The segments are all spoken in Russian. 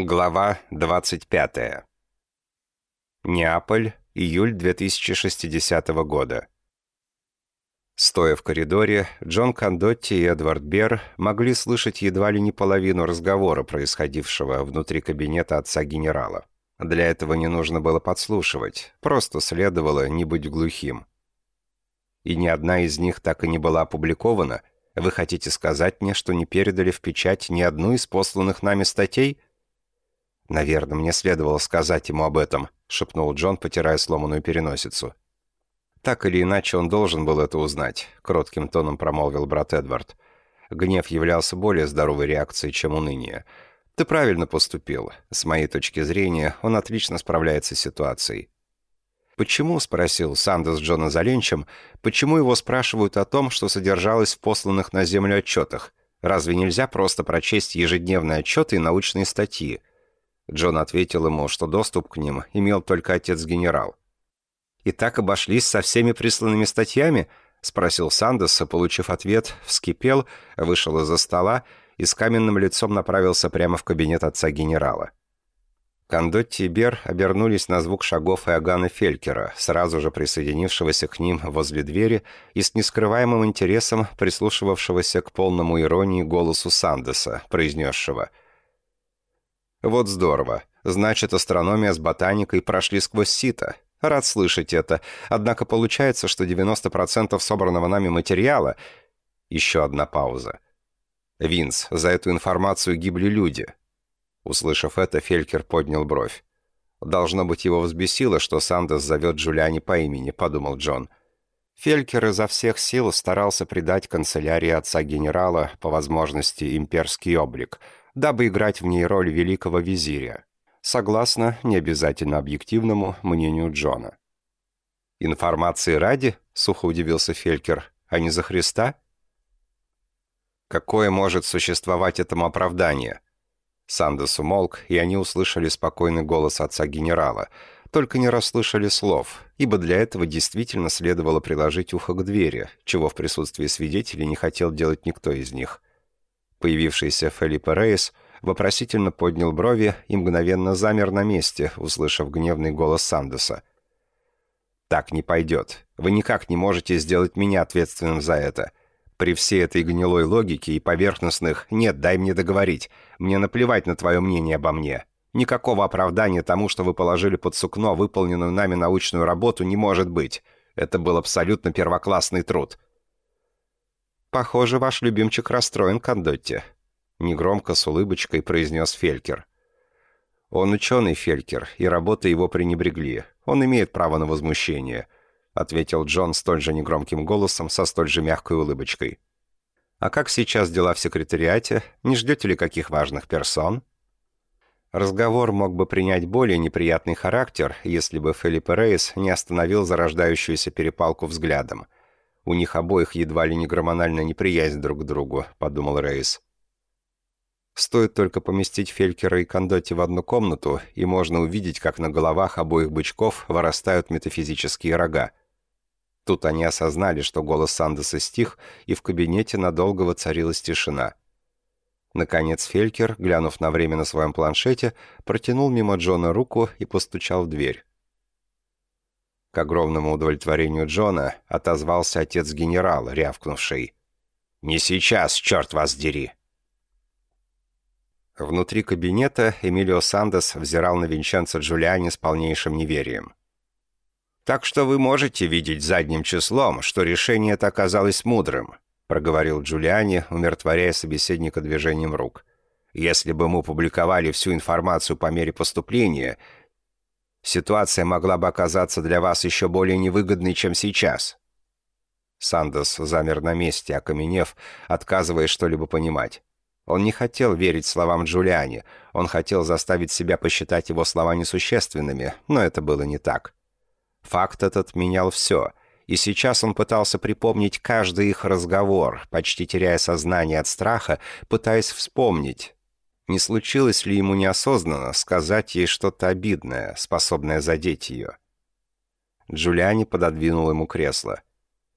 Глава 25. Неаполь, июль 2060 года. Стоя в коридоре, Джон Кондотти и Эдвард Бер могли слышать едва ли не половину разговора, происходившего внутри кабинета отца генерала. Для этого не нужно было подслушивать, просто следовало не быть глухим. И ни одна из них так и не была опубликована. Вы хотите сказать мне, что не передали в печать ни одну из посланных нами статей – «Наверное, мне следовало сказать ему об этом», — шепнул Джон, потирая сломанную переносицу. «Так или иначе, он должен был это узнать», — кротким тоном промолвил брат Эдвард. Гнев являлся более здоровой реакцией, чем уныние. «Ты правильно поступил. С моей точки зрения, он отлично справляется с ситуацией». «Почему?» — спросил Сандес Джона Заленчем. «Почему его спрашивают о том, что содержалось в посланных на Землю отчетах? Разве нельзя просто прочесть ежедневные отчеты и научные статьи?» Джон ответил ему, что доступ к ним имел только отец-генерал. «И так обошлись со всеми присланными статьями?» — спросил Сандес, получив ответ, вскипел, вышел из-за стола и с каменным лицом направился прямо в кабинет отца-генерала. Кондотти и Бер обернулись на звук шагов Иоганна Фелькера, сразу же присоединившегося к ним возле двери и с нескрываемым интересом прислушивавшегося к полному иронии голосу Сандеса, произнесшего — вот здорово. Значит, астрономия с ботаникой прошли сквозь сито. Рад слышать это. Однако получается, что 90% собранного нами материала... Еще одна пауза. «Винс, за эту информацию гибли люди». Услышав это, Фелькер поднял бровь. «Должно быть, его взбесило, что Сандес зовет Джулиани по имени», — подумал Джон. Фелькер изо всех сил старался придать канцелярии отца генерала, по возможности, имперский облик — дабы играть в ней роль великого визиря, согласно необязательно объективному мнению Джона. «Информации ради?» — сухо удивился Фелькер. «А не за Христа?» «Какое может существовать этому оправдание?» Сандес умолк, и они услышали спокойный голос отца генерала, только не расслышали слов, ибо для этого действительно следовало приложить ухо к двери, чего в присутствии свидетелей не хотел делать никто из них. Появившийся Фелипе Рейс вопросительно поднял брови и мгновенно замер на месте, услышав гневный голос Сандеса. «Так не пойдет. Вы никак не можете сделать меня ответственным за это. При всей этой гнилой логике и поверхностных «нет, дай мне договорить», мне наплевать на твое мнение обо мне. Никакого оправдания тому, что вы положили под сукно выполненную нами научную работу, не может быть. Это был абсолютно первоклассный труд. «Похоже, ваш любимчик расстроен, Кондотти», — негромко с улыбочкой произнес Фелькер. «Он ученый, Фелькер, и работы его пренебрегли. Он имеет право на возмущение», — ответил Джон столь же негромким голосом со столь же мягкой улыбочкой. «А как сейчас дела в секретариате? Не ждете ли каких важных персон?» Разговор мог бы принять более неприятный характер, если бы Филипп Рейс не остановил зарождающуюся перепалку взглядом — у них обоих едва ли не гормональная неприязнь друг к другу», — подумал Рейс. Стоит только поместить Фелькера и Кондотти в одну комнату, и можно увидеть, как на головах обоих бычков вырастают метафизические рога. Тут они осознали, что голос Сандеса стих, и в кабинете надолго воцарилась тишина. Наконец Фелькер, глянув на время на своем планшете, протянул мимо Джона руку и постучал в дверь. К огромному удовлетворению Джона отозвался отец генерала, рявкнувший. «Не сейчас, черт вас дери!» Внутри кабинета Эмилио Сандес взирал на Винченцо Джулиани с полнейшим неверием. «Так что вы можете видеть задним числом, что решение это оказалось мудрым», проговорил Джулиани, умиротворяя собеседника движением рук. «Если бы мы публиковали всю информацию по мере поступления, Ситуация могла бы оказаться для вас еще более невыгодной, чем сейчас». Сандос замер на месте, окаменев, отказываясь что-либо понимать. Он не хотел верить словам Джулиани, он хотел заставить себя посчитать его слова несущественными, но это было не так. Факт этот менял все, и сейчас он пытался припомнить каждый их разговор, почти теряя сознание от страха, пытаясь вспомнить, не случилось ли ему неосознанно сказать ей что-то обидное, способное задеть ее? Джулиани пододвинул ему кресло.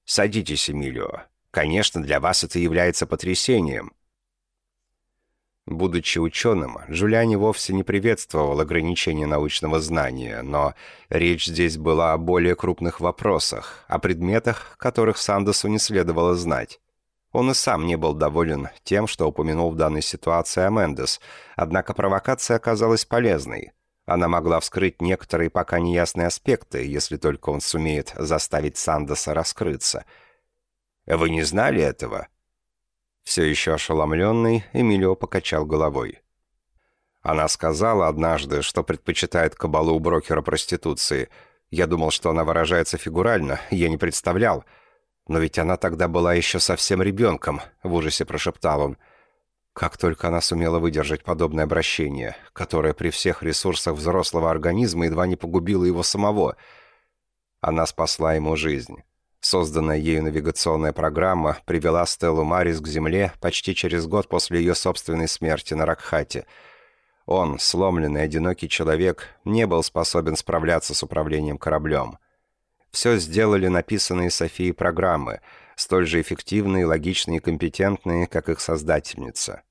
«Садитесь, Эмилио. Конечно, для вас это является потрясением». Будучи ученым, Джулиани вовсе не приветствовал ограничения научного знания, но речь здесь была о более крупных вопросах, о предметах, которых Сандесу не следовало знать. Он и сам не был доволен тем, что упомянул в данной ситуации Амендес, однако провокация оказалась полезной. Она могла вскрыть некоторые пока неясные аспекты, если только он сумеет заставить Сандеса раскрыться. «Вы не знали этого?» Все еще ошеломленный, Эмилио покачал головой. Она сказала однажды, что предпочитает кабалу брокера проституции. Я думал, что она выражается фигурально, я не представлял. Но ведь она тогда была еще совсем ребенком, в ужасе прошептал он. Как только она сумела выдержать подобное обращение, которое при всех ресурсах взрослого организма едва не погубило его самого. Она спасла ему жизнь. Созданная ею навигационная программа привела Стеллу Марис к Земле почти через год после ее собственной смерти на Ракхате. Он, сломленный, одинокий человек, не был способен справляться с управлением кораблем. Все сделали написанные Софией программы, столь же эффективные, логичные и компетентные, как их создательница.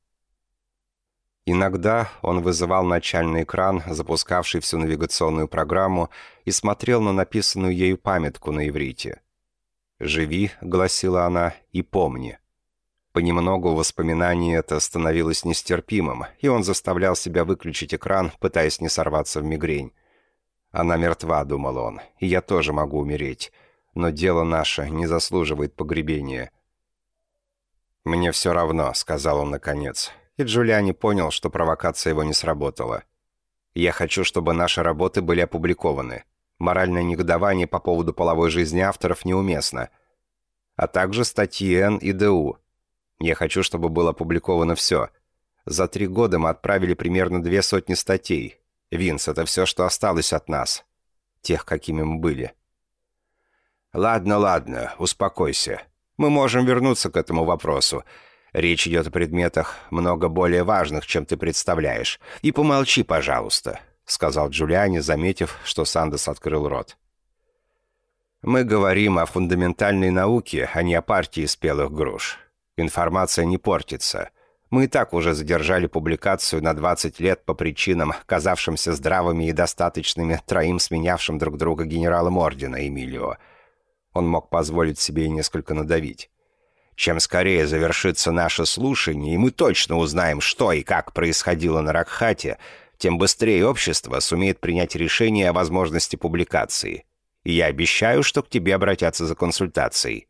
Иногда он вызывал начальный экран, запускавший всю навигационную программу, и смотрел на написанную ею памятку на иврите – «Живи», — гласила она, — «и помни». Понемногу воспоминание это становилось нестерпимым, и он заставлял себя выключить экран, пытаясь не сорваться в мигрень. «Она мертва», — думал он, — «и я тоже могу умереть. Но дело наше не заслуживает погребения». «Мне все равно», — сказал он наконец, и Джулиани понял, что провокация его не сработала. «Я хочу, чтобы наши работы были опубликованы. Моральное негодование по поводу половой жизни авторов неуместно. А также статьи Н и ДУ. Я хочу, чтобы было опубликовано все. За три года мы отправили примерно две сотни статей. Винс, это все, что осталось от нас. Тех, какими мы были. Ладно, ладно, успокойся. Мы можем вернуться к этому вопросу. Речь идет о предметах много более важных, чем ты представляешь. И помолчи, пожалуйста. — сказал Джулиани, заметив, что Сандес открыл рот. «Мы говорим о фундаментальной науке, а не о партии спелых груш. Информация не портится. Мы и так уже задержали публикацию на 20 лет по причинам, казавшимся здравыми и достаточными троим сменявшим друг друга генералам Ордена Эмилио. Он мог позволить себе несколько надавить. Чем скорее завершится наше слушание, и мы точно узнаем, что и как происходило на Ракхате, тем быстрее общество сумеет принять решение о возможности публикации. И я обещаю, что к тебе обратятся за консультацией».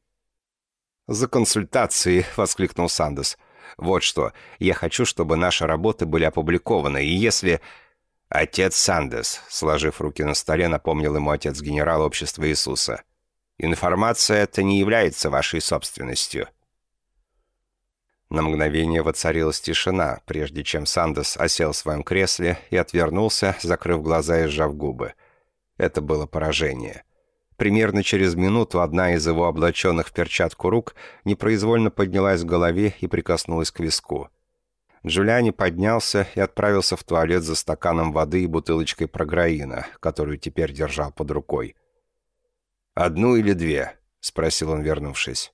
«За консультацией!» — воскликнул Сандес. «Вот что, я хочу, чтобы наши работы были опубликованы, и если...» «Отец Сандес», — сложив руки на столе, напомнил ему отец генерала Общества Иисуса. «Информация эта не является вашей собственностью. На мгновение воцарилась тишина, прежде чем Сандес осел в своем кресле и отвернулся, закрыв глаза и сжав губы. Это было поражение. Примерно через минуту одна из его облаченных в перчатку рук непроизвольно поднялась к голове и прикоснулась к виску. Джулиани поднялся и отправился в туалет за стаканом воды и бутылочкой програина, которую теперь держал под рукой. «Одну или две?» — спросил он, вернувшись.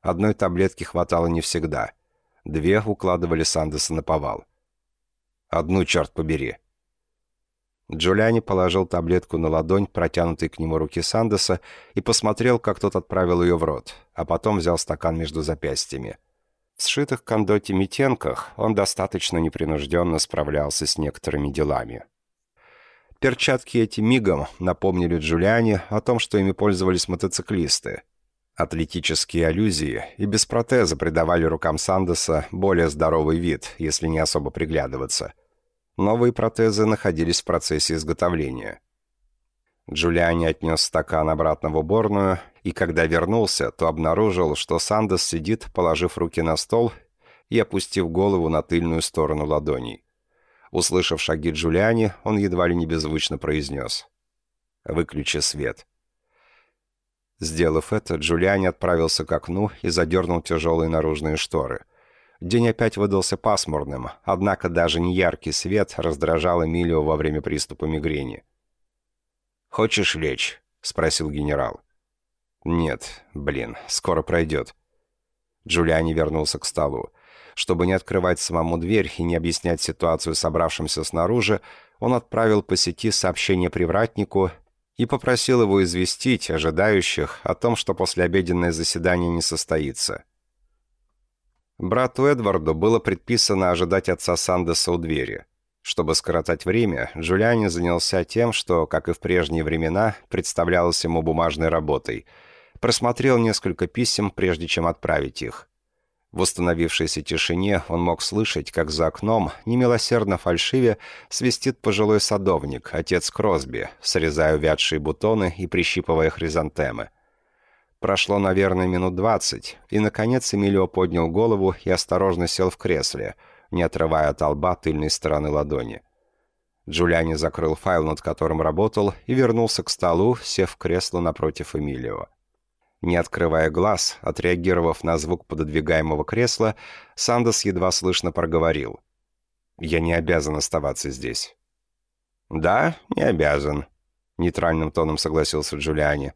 Одной таблетки хватало не всегда — Две укладывали Сандеса на повал. «Одну, черт побери!» Джулиани положил таблетку на ладонь, протянутой к нему руки Сандеса, и посмотрел, как тот отправил ее в рот, а потом взял стакан между запястьями. В сшитых кондоте митенках он достаточно непринужденно справлялся с некоторыми делами. Перчатки эти мигом напомнили Джулиани о том, что ими пользовались мотоциклисты, Атлетические аллюзии и без протеза придавали рукам Сандеса более здоровый вид, если не особо приглядываться. Новые протезы находились в процессе изготовления. Джулиани отнес стакан обратно в уборную, и когда вернулся, то обнаружил, что Сандес сидит, положив руки на стол и опустив голову на тыльную сторону ладоней. Услышав шаги Джулиани, он едва ли не беззвучно произнес «Выключи свет». Сделав это, Джулиани отправился к окну и задернул тяжелые наружные шторы. День опять выдался пасмурным, однако даже неяркий свет раздражал Эмилио во время приступа мигрени. «Хочешь лечь?» — спросил генерал. «Нет, блин, скоро пройдет». Джулиани вернулся к столу. Чтобы не открывать самому дверь и не объяснять ситуацию собравшимся снаружи, он отправил по сети сообщение привратнику и попросил его известить ожидающих о том, что послеобеденное заседание не состоится. Брату Эдварду было предписано ожидать отца Сандеса у двери. Чтобы скоротать время, Джулиани занялся тем, что, как и в прежние времена, представлялось ему бумажной работой. Просмотрел несколько писем, прежде чем отправить их. В установившейся тишине он мог слышать, как за окном, немилосердно фальшиве, свистит пожилой садовник, отец Кросби, срезая увядшие бутоны и прищипывая хризантемы. Прошло, наверное, минут двадцать, и, наконец, Эмилио поднял голову и осторожно сел в кресле, не отрывая от лба тыльной стороны ладони. Джулиани закрыл файл, над которым работал, и вернулся к столу, сев в кресло напротив Эмилио. Не открывая глаз, отреагировав на звук пододвигаемого кресла, Сандос едва слышно проговорил. «Я не обязан оставаться здесь». «Да, не обязан», — нейтральным тоном согласился Джулиани.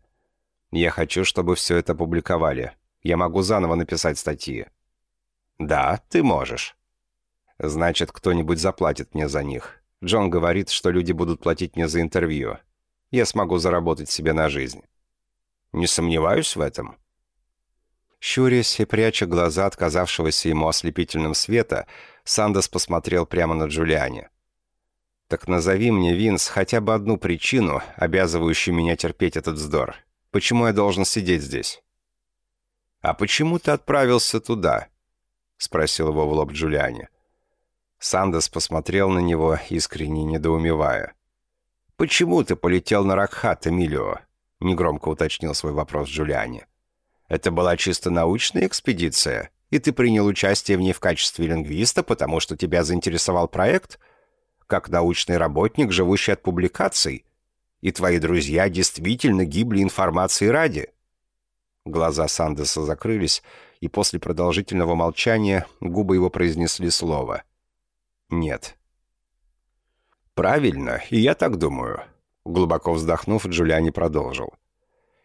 «Я хочу, чтобы все это публиковали. Я могу заново написать статьи». «Да, ты можешь». «Значит, кто-нибудь заплатит мне за них. Джон говорит, что люди будут платить мне за интервью. Я смогу заработать себе на жизнь». Не сомневаюсь в этом». Щурясь и пряча глаза отказавшегося ему ослепительным света, Сандос посмотрел прямо на Джулиане. «Так назови мне, Винс, хотя бы одну причину, обязывающую меня терпеть этот вздор. Почему я должен сидеть здесь?» «А почему ты отправился туда?» — спросил его в лоб Джулиане. Сандос посмотрел на него, искренне недоумевая. «Почему ты полетел на Ракхат, Эмилио? негромко уточнил свой вопрос Джулиани. «Это была чисто научная экспедиция, и ты принял участие в ней в качестве лингвиста, потому что тебя заинтересовал проект? Как научный работник, живущий от публикаций? И твои друзья действительно гибли информации ради?» Глаза Сандеса закрылись, и после продолжительного молчания губы его произнесли слово «Нет». «Правильно, и я так думаю. Глубоко вздохнув, Джулиани продолжил.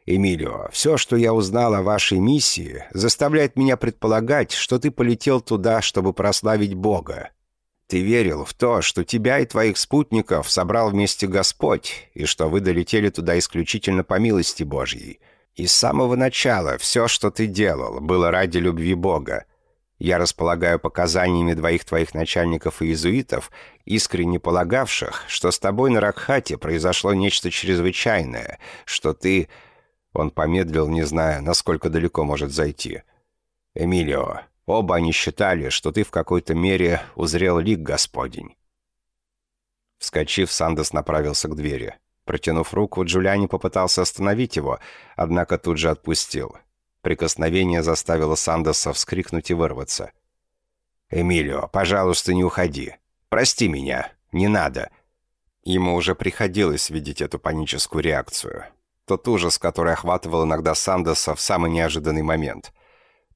«Эмилио, все, что я узнал о вашей миссии, заставляет меня предполагать, что ты полетел туда, чтобы прославить Бога. Ты верил в то, что тебя и твоих спутников собрал вместе Господь, и что вы долетели туда исключительно по милости Божьей. И с самого начала все, что ты делал, было ради любви Бога. Я располагаю показаниями двоих твоих начальников и иезуитов, искренне полагавших, что с тобой на Ракхате произошло нечто чрезвычайное, что ты...» Он помедлил, не зная, насколько далеко может зайти. «Эмилио, оба они считали, что ты в какой-то мере узрел лик Господень». Вскочив, Сандос направился к двери. Протянув руку, Джулиани попытался остановить его, однако тут же отпустил. Прикосновение заставило Сандоса вскрикнуть и вырваться. «Эмилио, пожалуйста, не уходи. Прости меня. Не надо». Ему уже приходилось видеть эту паническую реакцию. Тот ужас, который охватывал иногда Сандоса в самый неожиданный момент.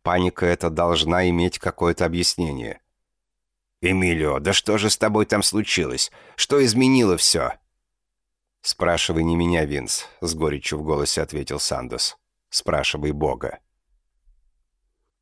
Паника эта должна иметь какое-то объяснение. «Эмилио, да что же с тобой там случилось? Что изменило все?» «Спрашивай не меня, Винс», — с горечью в голосе ответил Сандос. Спрашивай Бога.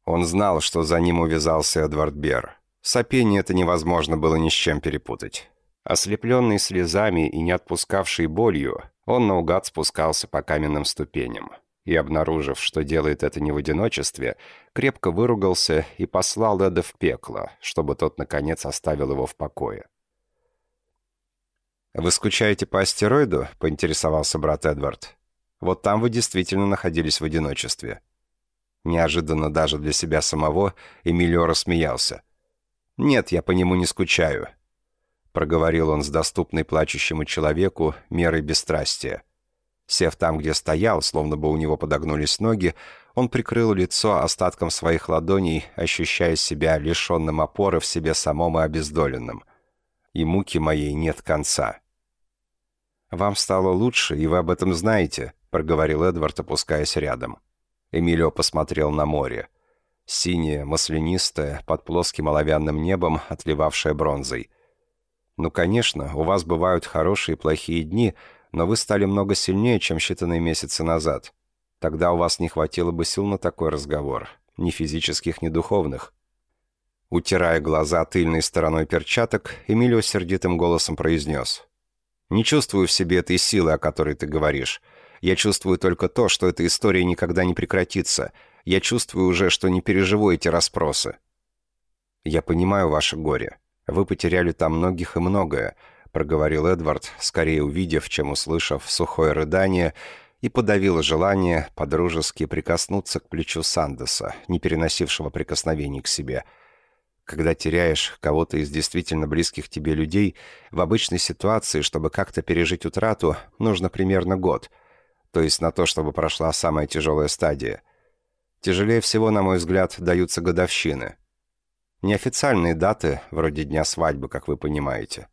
Он знал, что за ним увязался Эдвард Бер. Сопение это невозможно было ни с чем перепутать. Ослепленный слезами и не отпускавший болью, он наугад спускался по каменным ступеням. И, обнаружив, что делает это не в одиночестве, крепко выругался и послал Эда в пекло, чтобы тот, наконец, оставил его в покое. «Вы скучаете по астероиду?» — поинтересовался брат Эдвард. Вот там вы действительно находились в одиночестве. Неожиданно даже для себя самого Эмилио рассмеялся. «Нет, я по нему не скучаю», — проговорил он с доступной плачущему человеку мерой бесстрастия. Сев там, где стоял, словно бы у него подогнулись ноги, он прикрыл лицо остатком своих ладоней, ощущая себя лишенным опоры в себе самом и обездоленным. И муки моей нет конца. «Вам стало лучше, и вы об этом знаете», — проговорил Эдвард, опускаясь рядом. Эмилио посмотрел на море. Синее, маслянистое, под плоским оловянным небом, отливавшее бронзой. «Ну, конечно, у вас бывают хорошие и плохие дни, но вы стали много сильнее, чем считанные месяцы назад. Тогда у вас не хватило бы сил на такой разговор. Ни физических, ни духовных». Утирая глаза тыльной стороной перчаток, Эмилио сердитым голосом произнес. «Не чувствую в себе этой силы, о которой ты говоришь. Я чувствую только то, что эта история никогда не прекратится. Я чувствую уже, что не переживу эти расспросы». «Я понимаю ваше горе. Вы потеряли там многих и многое», — проговорил Эдвард, скорее увидев, чем услышав сухое рыдание, и подавил желание подружески прикоснуться к плечу Сандеса, не переносившего прикосновений к себе — когда теряешь кого-то из действительно близких тебе людей, в обычной ситуации, чтобы как-то пережить утрату, нужно примерно год. То есть на то, чтобы прошла самая тяжелая стадия. Тяжелее всего, на мой взгляд, даются годовщины. Неофициальные даты, вроде дня свадьбы, как вы понимаете.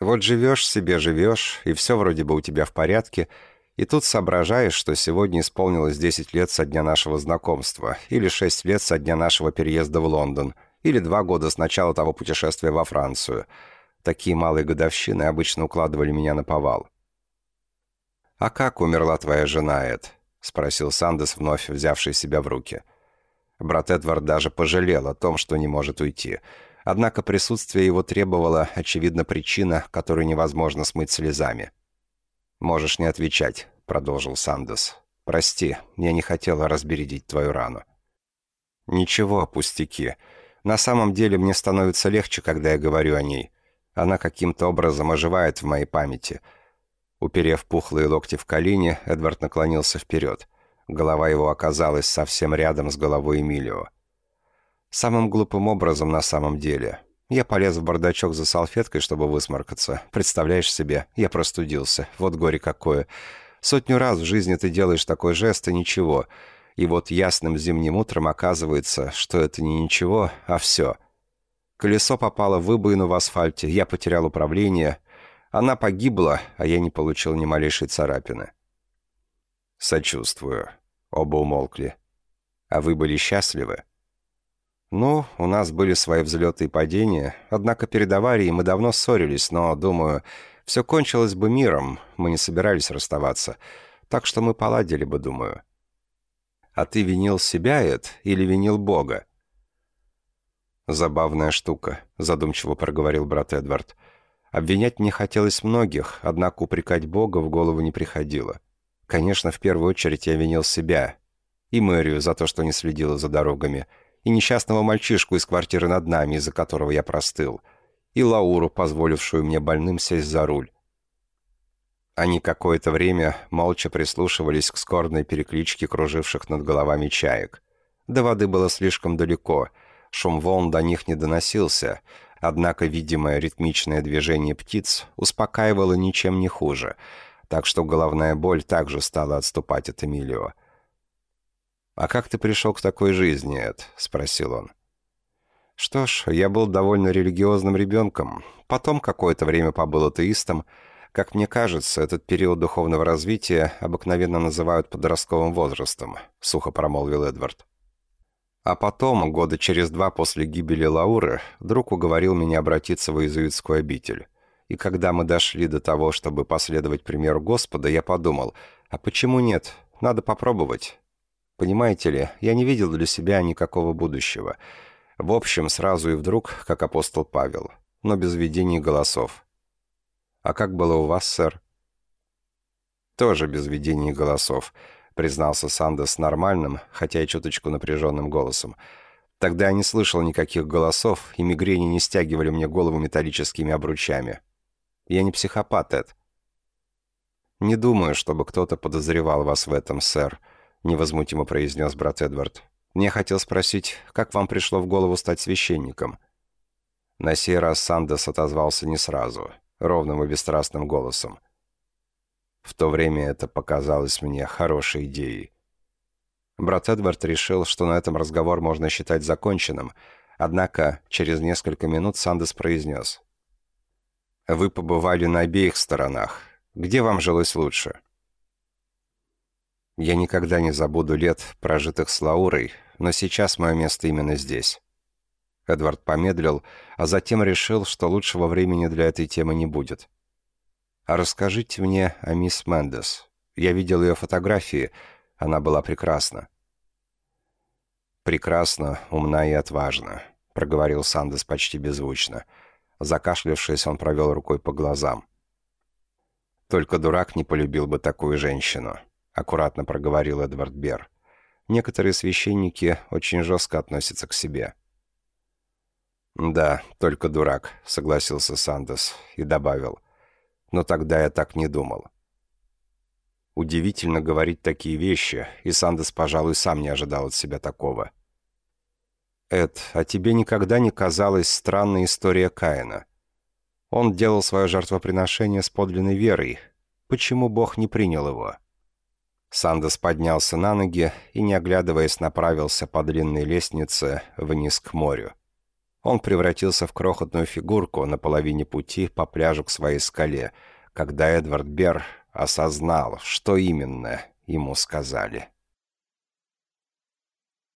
Вот живешь себе, живешь, и все вроде бы у тебя в порядке, и тут соображаешь, что сегодня исполнилось 10 лет со дня нашего знакомства, или 6 лет со дня нашего переезда в Лондон – или два года с начала того путешествия во Францию. Такие малые годовщины обычно укладывали меня на повал. «А как умерла твоя жена, Эд?» — спросил Сандес, вновь взявший себя в руки. Брат Эдвард даже пожалел о том, что не может уйти. Однако присутствие его требовало, очевидно, причина, которую невозможно смыть слезами. «Можешь не отвечать», — продолжил Сандес. «Прости, я не хотела разбередить твою рану». «Ничего, пустяки. На самом деле мне становится легче, когда я говорю о ней. Она каким-то образом оживает в моей памяти. Уперев пухлые локти в колени, Эдвард наклонился вперед. Голова его оказалась совсем рядом с головой Эмилио. Самым глупым образом на самом деле. Я полез в бардачок за салфеткой, чтобы высморкаться. Представляешь себе, я простудился. Вот горе какое. Сотню раз в жизни ты делаешь такой жест, и ничего — и вот ясным зимним утром оказывается, что это не ничего, а все. Колесо попало в выбоину в асфальте, я потерял управление. Она погибла, а я не получил ни малейшей царапины. «Сочувствую». Оба умолкли. «А вы были счастливы?» «Ну, у нас были свои взлеты и падения, однако перед аварией мы давно ссорились, но, думаю, все кончилось бы миром, мы не собирались расставаться, так что мы поладили бы, думаю». А ты винил себя, Эд, или винил Бога?» «Забавная штука», — задумчиво проговорил брат Эдвард. «Обвинять мне хотелось многих, однако упрекать Бога в голову не приходило. Конечно, в первую очередь я винил себя. И мэрию за то, что не следила за дорогами, и несчастного мальчишку из квартиры над нами, из-за которого я простыл, и Лауру, позволившую мне больным сесть за руль. Они какое-то время молча прислушивались к скорбной перекличке круживших над головами чаек. До воды было слишком далеко, шум волн до них не доносился, однако видимое ритмичное движение птиц успокаивало ничем не хуже, так что головная боль также стала отступать от Эмилио. «А как ты пришел к такой жизни, Эд?» — спросил он. «Что ж, я был довольно религиозным ребенком, потом какое-то время побыл атеистом, как мне кажется, этот период духовного развития обыкновенно называют подростковым возрастом», — сухо промолвил Эдвард. А потом, года через два после гибели Лауры, друг уговорил меня обратиться в иезуитскую обитель. И когда мы дошли до того, чтобы последовать примеру Господа, я подумал, а почему нет? Надо попробовать. Понимаете ли, я не видел для себя никакого будущего. В общем, сразу и вдруг, как апостол Павел, но без видений голосов. «А как было у вас, сэр?» «Тоже без ведения голосов», — признался Сандес нормальным, хотя и чуточку напряженным голосом. «Тогда я не слышал никаких голосов, и мигрени не стягивали мне голову металлическими обручами. Я не психопат, Эд». «Не думаю, чтобы кто-то подозревал вас в этом, сэр», — невозмутимо произнес брат Эдвард. «Мне хотел спросить, как вам пришло в голову стать священником?» На сей раз Сандес отозвался не сразу — ровным и бесстрастным голосом. В то время это показалось мне хорошей идеей. Брат Эдвард решил, что на этом разговор можно считать законченным, однако через несколько минут Сандес произнес. «Вы побывали на обеих сторонах. Где вам жилось лучше?» «Я никогда не забуду лет, прожитых с Лаурой, но сейчас мое место именно здесь. Эдвард помедлил, а затем решил, что лучшего времени для этой темы не будет. «А расскажите мне о мисс Мендес. Я видел ее фотографии. Она была прекрасна». «Прекрасна, умна и отважна. проговорил Сандес почти беззвучно. Закашлявшись, он провел рукой по глазам. «Только дурак не полюбил бы такую женщину», — аккуратно проговорил Эдвард Бер. «Некоторые священники очень жестко относятся к себе». «Да, только дурак», — согласился Сандес и добавил. «Но тогда я так не думал». Удивительно говорить такие вещи, и Сандес, пожалуй, сам не ожидал от себя такого. «Эд, а тебе никогда не казалась странная история Каина? Он делал свое жертвоприношение с подлинной верой. Почему Бог не принял его?» Сандес поднялся на ноги и, не оглядываясь, направился по длинной лестнице вниз к морю. Он превратился в крохотную фигурку на половине пути по пляжу к своей скале, когда Эдвард Берр осознал, что именно ему сказали.